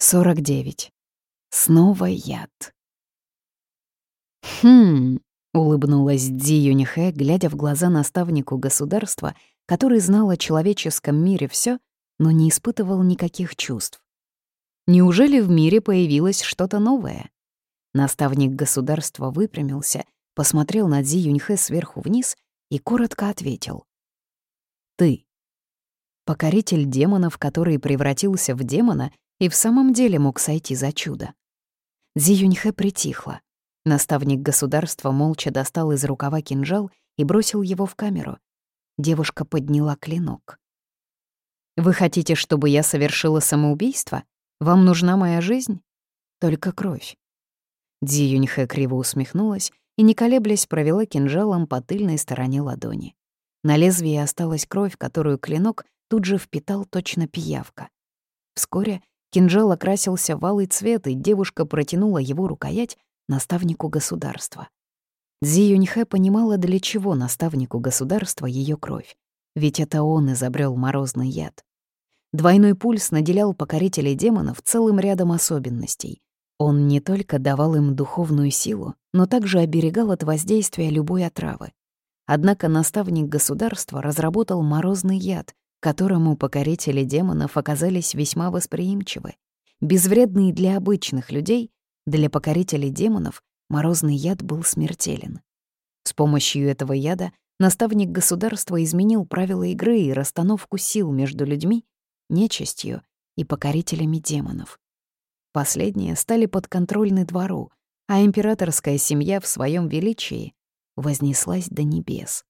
49. Снова яд. «Хм...» — улыбнулась Дзи Юнихэ, глядя в глаза наставнику государства, который знал о человеческом мире все, но не испытывал никаких чувств. Неужели в мире появилось что-то новое? Наставник государства выпрямился, посмотрел на Дзи Юньхэ сверху вниз и коротко ответил. «Ты. Покоритель демонов, который превратился в демона и в самом деле мог сойти за чудо. Зи Юньхэ притихла. Наставник государства молча достал из рукава кинжал и бросил его в камеру. Девушка подняла клинок. «Вы хотите, чтобы я совершила самоубийство? Вам нужна моя жизнь? Только кровь». Дзи Юньхэ криво усмехнулась и, не колеблясь, провела кинжалом по тыльной стороне ладони. На лезвии осталась кровь, которую клинок тут же впитал точно пиявка. Вскоре Кинжал окрасился в алый цвет, и девушка протянула его рукоять наставнику государства. Зи Юньхэ понимала, для чего наставнику государства ее кровь. Ведь это он изобрел морозный яд. Двойной пульс наделял покорителей демонов целым рядом особенностей. Он не только давал им духовную силу, но также оберегал от воздействия любой отравы. Однако наставник государства разработал морозный яд, которому покорители демонов оказались весьма восприимчивы. Безвредный для обычных людей, для покорителей демонов морозный яд был смертелен. С помощью этого яда наставник государства изменил правила игры и расстановку сил между людьми, нечистью и покорителями демонов. Последние стали подконтрольны двору, а императорская семья в своем величии вознеслась до небес.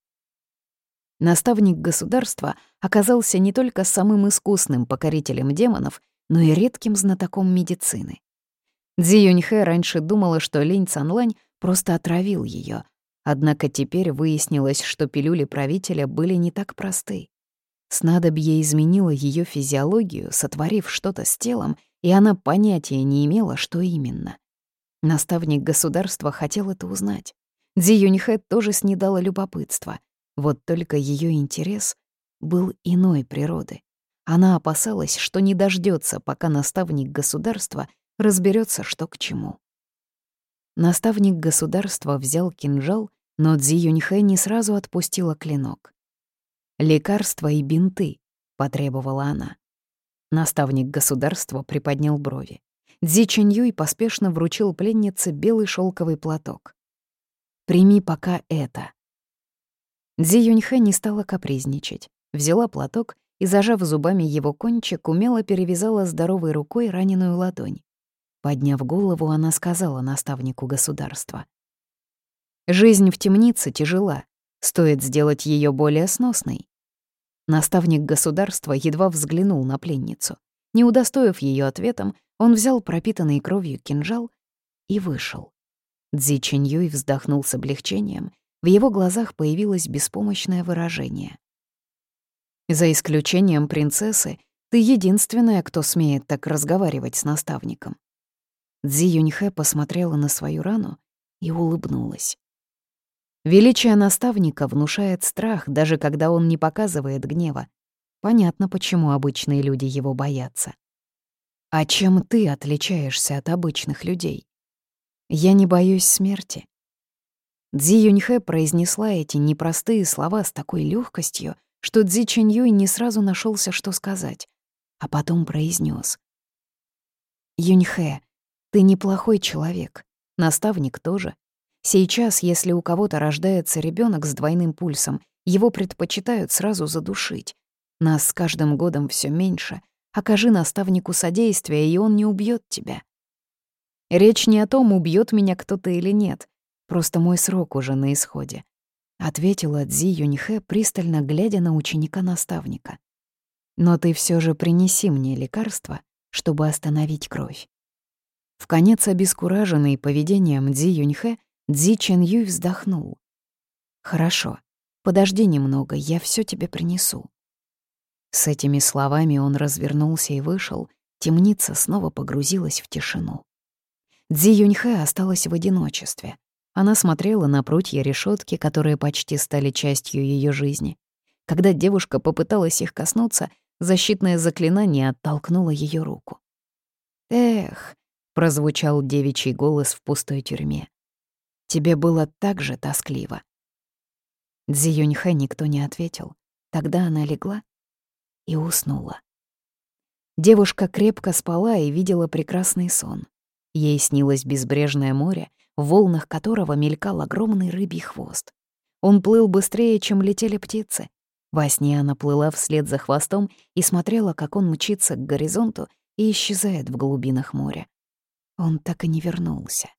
Наставник государства оказался не только самым искусным покорителем демонов, но и редким знатоком медицины. Дзи Юньхэ раньше думала, что Линь Цанлань просто отравил ее, однако теперь выяснилось, что пилюли правителя были не так просты. Снадобье изменило ее физиологию, сотворив что-то с телом, и она понятия не имела, что именно. Наставник государства хотел это узнать. Дзи Юньхэ тоже снедала любопытство. Вот только ее интерес был иной природы. Она опасалась, что не дождется, пока наставник государства разберется, что к чему. Наставник государства взял кинжал, но Цзи Юньхэ не сразу отпустила клинок. «Лекарства и бинты», — потребовала она. Наставник государства приподнял брови. Цзи Чиньюй поспешно вручил пленнице белый шелковый платок. «Прими пока это», Дзи Юньхэ не стала капризничать. Взяла платок и, зажав зубами его кончик, умело перевязала здоровой рукой раненую ладонь. Подняв голову, она сказала наставнику государства. «Жизнь в темнице тяжела. Стоит сделать ее более сносной». Наставник государства едва взглянул на пленницу. Не удостоив ее ответом, он взял пропитанный кровью кинжал и вышел. Дзи Чиньюй вздохнул с облегчением в его глазах появилось беспомощное выражение. «За исключением принцессы, ты единственная, кто смеет так разговаривать с наставником». Цзи Юньхэ посмотрела на свою рану и улыбнулась. Величие наставника внушает страх, даже когда он не показывает гнева. Понятно, почему обычные люди его боятся. А чем ты отличаешься от обычных людей? Я не боюсь смерти. Дзи Юньхэ произнесла эти непростые слова с такой легкостью, что Дзи Чэньюй не сразу нашелся, что сказать, а потом произнес: «Юньхэ, ты неплохой человек, наставник тоже. Сейчас, если у кого-то рождается ребенок с двойным пульсом, его предпочитают сразу задушить. Нас с каждым годом все меньше. Окажи наставнику содействие, и он не убьет тебя. Речь не о том, убьет меня кто-то или нет. Просто мой срок уже на исходе», — ответила Цзи Юньхэ, пристально глядя на ученика-наставника. «Но ты все же принеси мне лекарство, чтобы остановить кровь». В конец обескураженный поведением Цзи Юньхэ, Цзи Чен Юй вздохнул. «Хорошо, подожди немного, я все тебе принесу». С этими словами он развернулся и вышел, темница снова погрузилась в тишину. Цзи Юньхэ осталась в одиночестве. Она смотрела на прутья решетки, которые почти стали частью ее жизни. Когда девушка попыталась их коснуться, защитное заклинание оттолкнуло ее руку. Эх, прозвучал девичий голос в пустой тюрьме. Тебе было так же тоскливо. Цзи Юньхэ никто не ответил. Тогда она легла и уснула. Девушка крепко спала и видела прекрасный сон. Ей снилось безбрежное море, в волнах которого мелькал огромный рыбий хвост. Он плыл быстрее, чем летели птицы. Во сне она плыла вслед за хвостом и смотрела, как он мчится к горизонту и исчезает в глубинах моря. Он так и не вернулся.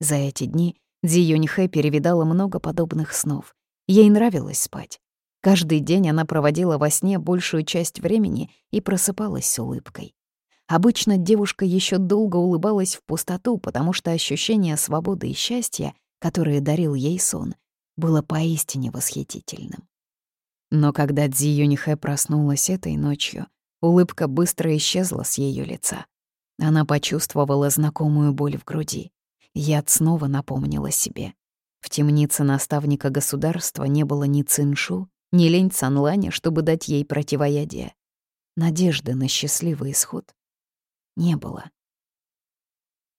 За эти дни Дзи Юньхэ перевидала много подобных снов. Ей нравилось спать. Каждый день она проводила во сне большую часть времени и просыпалась с улыбкой. Обычно девушка еще долго улыбалась в пустоту, потому что ощущение свободы и счастья, которое дарил ей сон, было поистине восхитительным. Но когда Дзи Юнихэ проснулась этой ночью, улыбка быстро исчезла с ее лица. Она почувствовала знакомую боль в груди. Яд снова напомнила себе. В темнице наставника государства не было ни Циншу, ни Лень Цанланя, чтобы дать ей противоядие. Надежды на счастливый исход не было.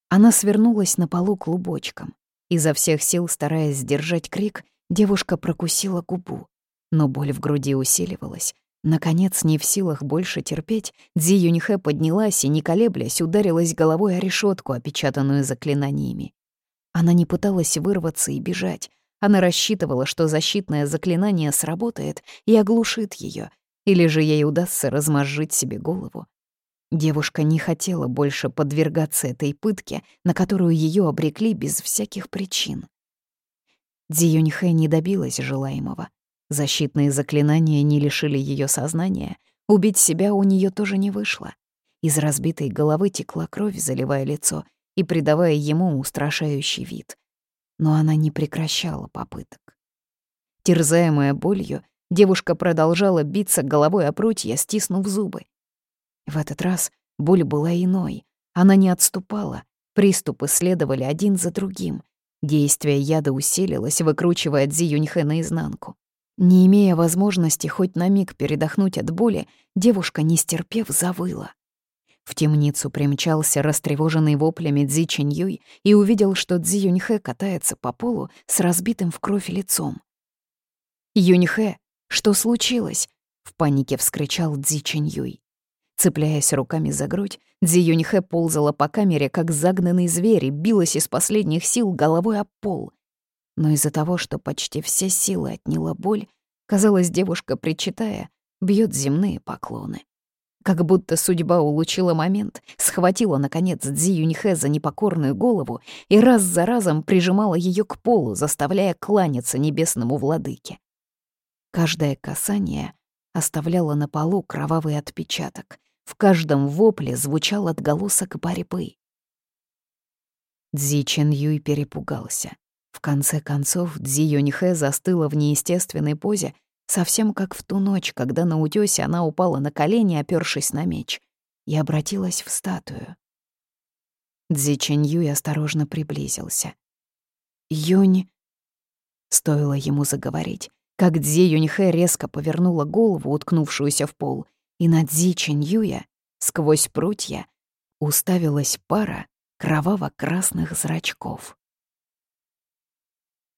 Она свернулась на полу клубочком. Изо всех сил, стараясь сдержать крик, девушка прокусила губу. Но боль в груди усиливалась. Наконец, не в силах больше терпеть, Дзи Юньхэ поднялась и, не колеблясь, ударилась головой о решетку, опечатанную заклинаниями. Она не пыталась вырваться и бежать. Она рассчитывала, что защитное заклинание сработает и оглушит ее, или же ей удастся размозжить себе голову. Девушка не хотела больше подвергаться этой пытке, на которую ее обрекли без всяких причин. Дзи Юньхэ не добилась желаемого. Защитные заклинания не лишили ее сознания, убить себя у нее тоже не вышло. Из разбитой головы текла кровь, заливая лицо и придавая ему устрашающий вид. Но она не прекращала попыток. Терзаемая болью, девушка продолжала биться головой о прутья, стиснув зубы. В этот раз боль была иной. Она не отступала. Приступы следовали один за другим. Действие яда усилилось, выкручивая Цзи Юньхэ наизнанку. Не имея возможности хоть на миг передохнуть от боли, девушка, не стерпев, завыла. В темницу примчался растревоженный воплями Цзи Чиньюй и увидел, что Цзи Юньхэ катается по полу с разбитым в кровь лицом. «Юньхэ, что случилось?» — в панике вскричал Цзи Чиньюй. Цепляясь руками за грудь, Цзи Юньхэ ползала по камере, как загнанный зверь, и билась из последних сил головой об пол но из-за того, что почти все силы отняла боль, казалось, девушка, причитая, бьет земные поклоны. Как будто судьба улучила момент, схватила, наконец, Дзи Юньхэ за непокорную голову и раз за разом прижимала ее к полу, заставляя кланяться небесному владыке. Каждое касание оставляло на полу кровавый отпечаток. В каждом вопле звучал отголосок борьбы. Дзи Чен Юй перепугался. В конце концов, Дзи Юньхэ застыла в неестественной позе, совсем как в ту ночь, когда на утёсе она упала на колени, опёршись на меч, и обратилась в статую. Дзи Чэньюй осторожно приблизился. «Юнь...» Стоило ему заговорить, как Дзи Юньхэ резко повернула голову, уткнувшуюся в пол, и на Дзи сквозь прутья, уставилась пара кроваво-красных зрачков.